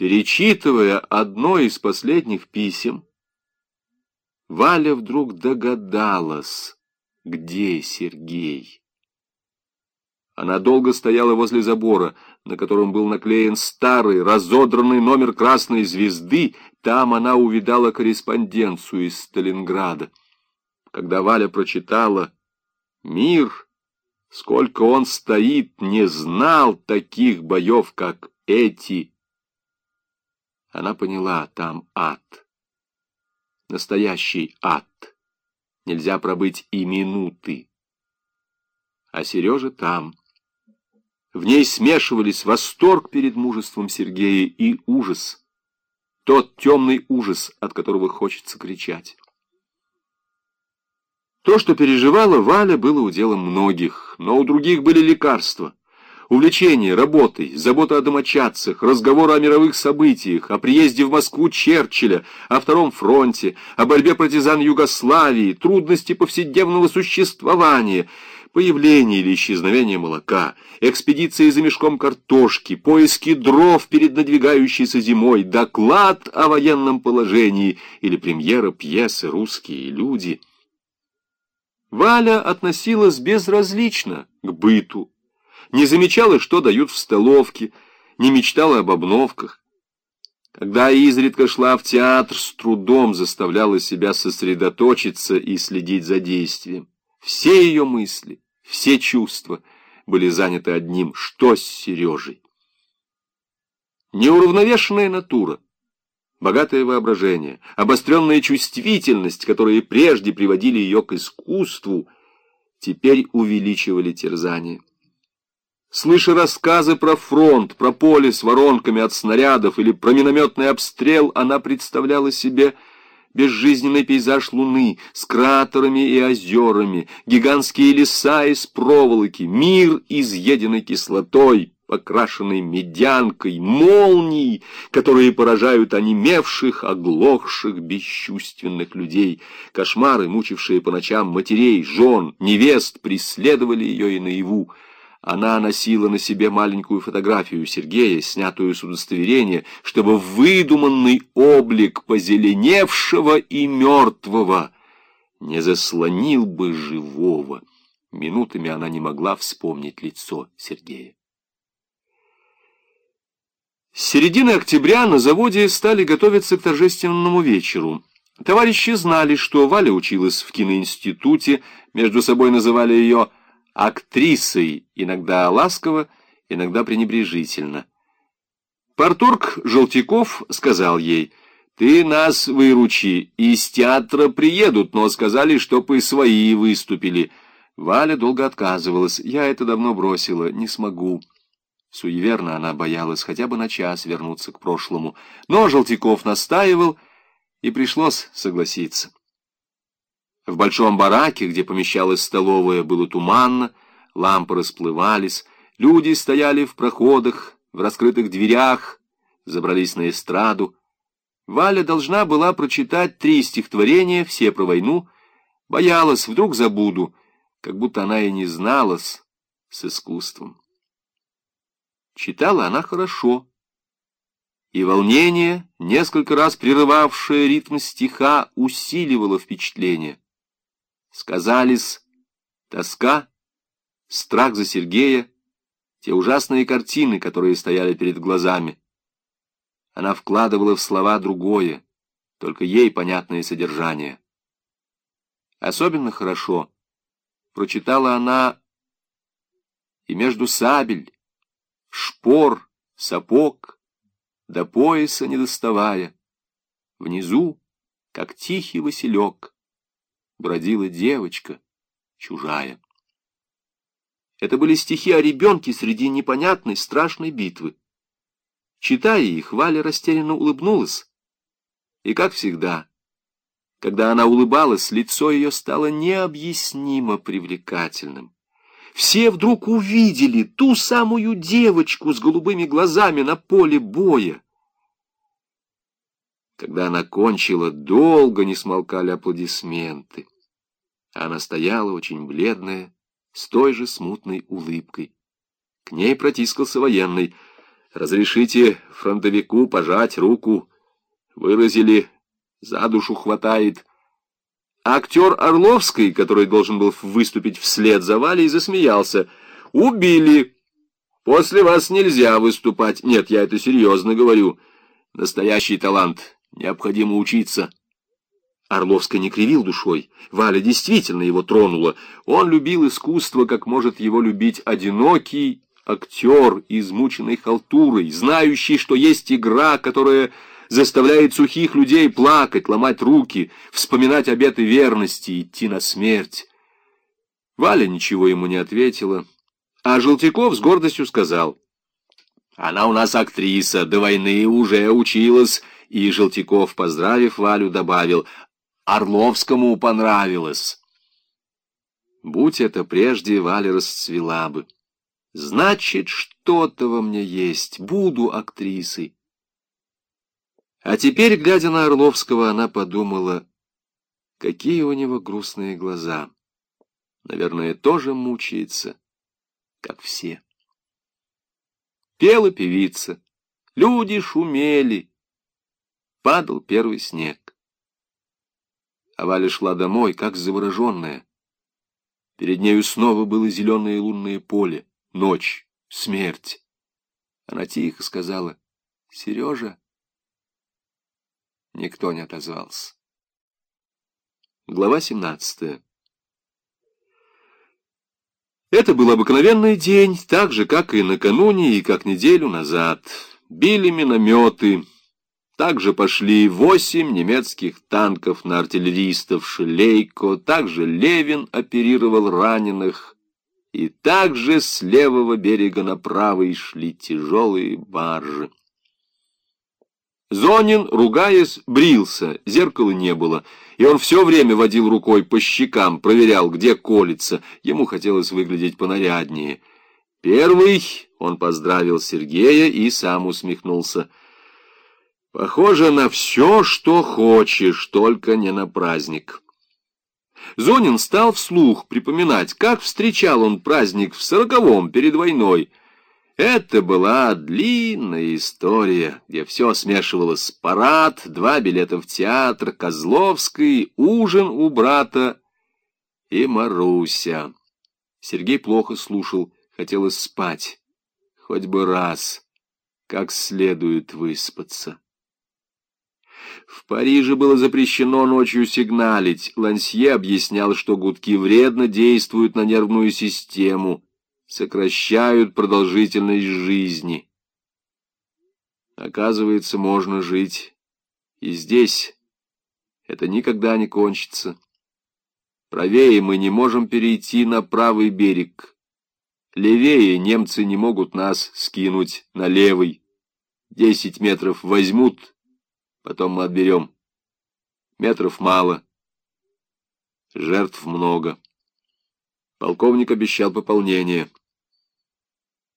Перечитывая одно из последних писем, Валя вдруг догадалась, где Сергей. Она долго стояла возле забора, на котором был наклеен старый, разодранный номер «Красной звезды». Там она увидала корреспонденцию из Сталинграда. Когда Валя прочитала «Мир, сколько он стоит, не знал таких боев, как эти», она поняла, там ад. Настоящий ад. Нельзя пробыть и минуты. А Сережа там. В ней смешивались восторг перед мужеством Сергея и ужас. Тот темный ужас, от которого хочется кричать. То, что переживала Валя, было уделом многих, но у других были лекарства. Увлечение работой, забота о домочадцах, разговоры о мировых событиях, о приезде в Москву Черчилля, о Втором фронте, о борьбе партизан Югославии, трудности повседневного существования, появление или исчезновение молока, экспедиции за мешком картошки, поиски дров перед надвигающейся зимой, доклад о военном положении или премьера пьесы «Русские люди». Валя относилась безразлично к быту, не замечала, что дают в столовке, не мечтала об обновках. Когда изредка шла в театр, с трудом заставляла себя сосредоточиться и следить за действием. Все ее мысли, все чувства были заняты одним — что с Сережей? Неуравновешенная натура, богатое воображение, обостренная чувствительность, которые прежде приводили ее к искусству, теперь увеличивали терзание. Слыша рассказы про фронт, про поле с воронками от снарядов или про минометный обстрел, она представляла себе безжизненный пейзаж Луны с кратерами и озерами, гигантские леса из проволоки, мир, изъеденный кислотой, покрашенный медянкой, молнии, которые поражают онемевших, оглохших, бесчувственных людей. Кошмары, мучившие по ночам матерей, жен, невест, преследовали ее и наяву. Она носила на себе маленькую фотографию Сергея, снятую с удостоверения, чтобы выдуманный облик позеленевшего и мертвого не заслонил бы живого. Минутами она не могла вспомнить лицо Сергея. С середины октября на заводе стали готовиться к торжественному вечеру. Товарищи знали, что Валя училась в киноинституте, между собой называли ее актрисой, иногда ласково, иногда пренебрежительно. Парторг Желтяков сказал ей, «Ты нас выручи, из театра приедут, но сказали, чтоб и свои выступили». Валя долго отказывалась, «Я это давно бросила, не смогу». Суеверно она боялась хотя бы на час вернуться к прошлому, но Желтяков настаивал, и пришлось согласиться. В большом бараке, где помещалась столовая, было туманно, лампы расплывались, люди стояли в проходах, в раскрытых дверях, забрались на эстраду. Валя должна была прочитать три стихотворения, все про войну, боялась, вдруг забуду, как будто она и не зналась с искусством. Читала она хорошо, и волнение, несколько раз прерывавшее ритм стиха, усиливало впечатление сказались тоска, страх за Сергея, те ужасные картины, которые стояли перед глазами. Она вкладывала в слова другое, только ей понятное содержание. Особенно хорошо прочитала она и между сабель, шпор, сапог, до пояса не доставая, внизу, как тихий василек, бродила девочка, чужая. Это были стихи о ребенке среди непонятной страшной битвы. Читая их, Валя растерянно улыбнулась. И, как всегда, когда она улыбалась, лицо ее стало необъяснимо привлекательным. Все вдруг увидели ту самую девочку с голубыми глазами на поле боя. Когда она кончила, долго не смолкали аплодисменты. Она стояла очень бледная, с той же смутной улыбкой. К ней протискался военный. Разрешите фронтовику пожать руку. Выразили, за душу хватает. Актер Орловский, который должен был выступить вслед за Валей, засмеялся. «Убили! После вас нельзя выступать. Нет, я это серьезно говорю. Настоящий талант. Необходимо учиться». Орловская не кривил душой. Валя действительно его тронула. Он любил искусство, как может его любить одинокий актер, измученный халтурой, знающий, что есть игра, которая заставляет сухих людей плакать, ломать руки, вспоминать обеты верности, идти на смерть. Валя ничего ему не ответила, а Желтяков с гордостью сказал, «Она у нас актриса, до войны уже училась», и Желтяков, поздравив Валю, добавил, «Орловскому понравилось». Будь это прежде, Валя расцвела бы. Значит, что-то во мне есть. Буду актрисой. А теперь, глядя на Орловского, она подумала, какие у него грустные глаза. Наверное, тоже мучается, как все. Пела певица, люди шумели. Падал первый снег. А Валя шла домой, как завороженная. Перед нею снова было зеленое лунное поле ночь, смерть. Она тихо сказала «Сережа». Никто не отозвался. Глава 17 Это был обыкновенный день, так же, как и накануне, и как неделю назад. Били минометы. Также пошли восемь немецких танков на артиллеристов Шелейко. Также Левин оперировал раненых и также с левого берега на правый шли тяжелые баржи. Зонин, ругаясь, брился, зеркала не было, и он все время водил рукой по щекам, проверял, где колется, ему хотелось выглядеть понаряднее. Первый он поздравил Сергея и сам усмехнулся. «Похоже на все, что хочешь, только не на праздник». Зонин стал вслух припоминать, как встречал он праздник в сороковом перед войной. Это была длинная история, где все смешивалось. Парад, два билета в театр, Козловский, ужин у брата и Маруся. Сергей плохо слушал, хотелось спать. Хоть бы раз, как следует выспаться. В Париже было запрещено ночью сигналить. Лансье объяснял, что гудки вредно действуют на нервную систему, сокращают продолжительность жизни. Оказывается, можно жить и здесь. Это никогда не кончится. Правее мы не можем перейти на правый берег. Левее немцы не могут нас скинуть на левый. Десять метров возьмут Потом мы отберем. Метров мало. Жертв много. Полковник обещал пополнение.